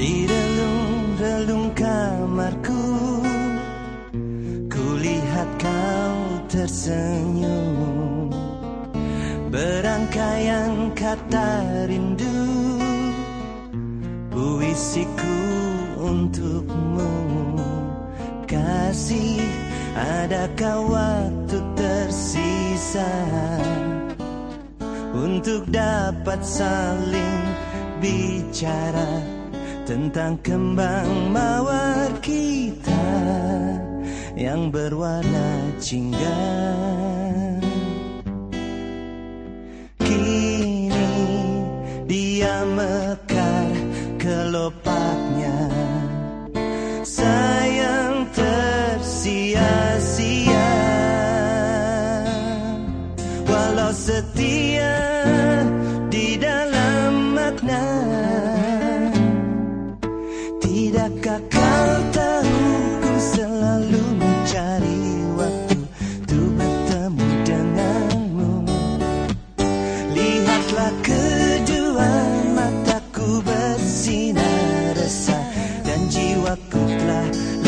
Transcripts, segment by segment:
Di relung-relung kamarku Kulihat kau tersenyum. Berangkaian kata rindu Puisiku untukmu. Kasih adakah waktu tersisa Untuk dapat saling bicara? Tentang kembang mawar kita yang berwarna jingga Kini dia mekar kelopaknya. Sayang tersia-sia. Walau setia тебя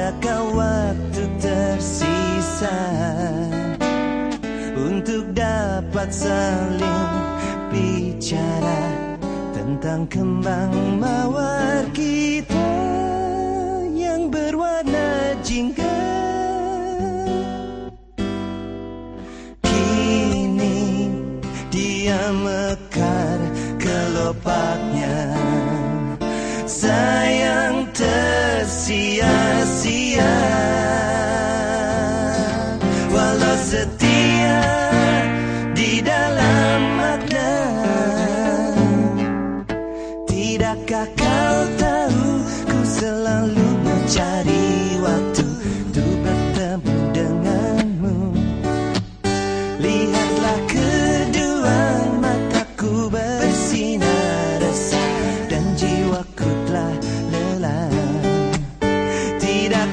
adakah waktu tersisa Untuk dapat saling bicara Tentang kembang mawar kita Yang berwarna jingga? Kini dia mekar kelopaknya. Sayang tersia-sia Walau setia di dalam makna Tidakkah kau tahu ku selalu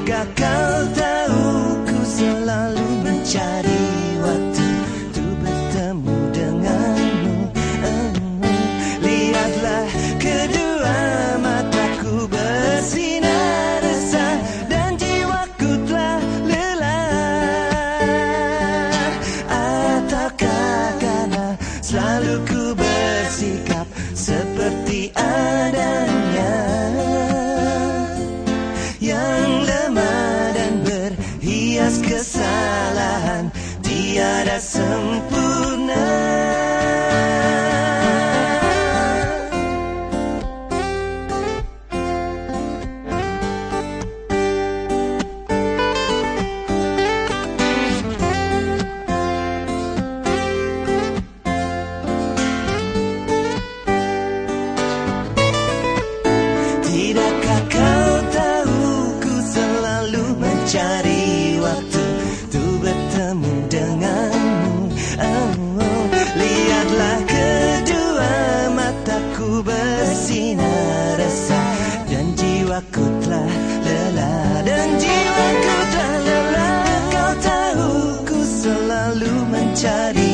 Tidakkah kau tahu mencari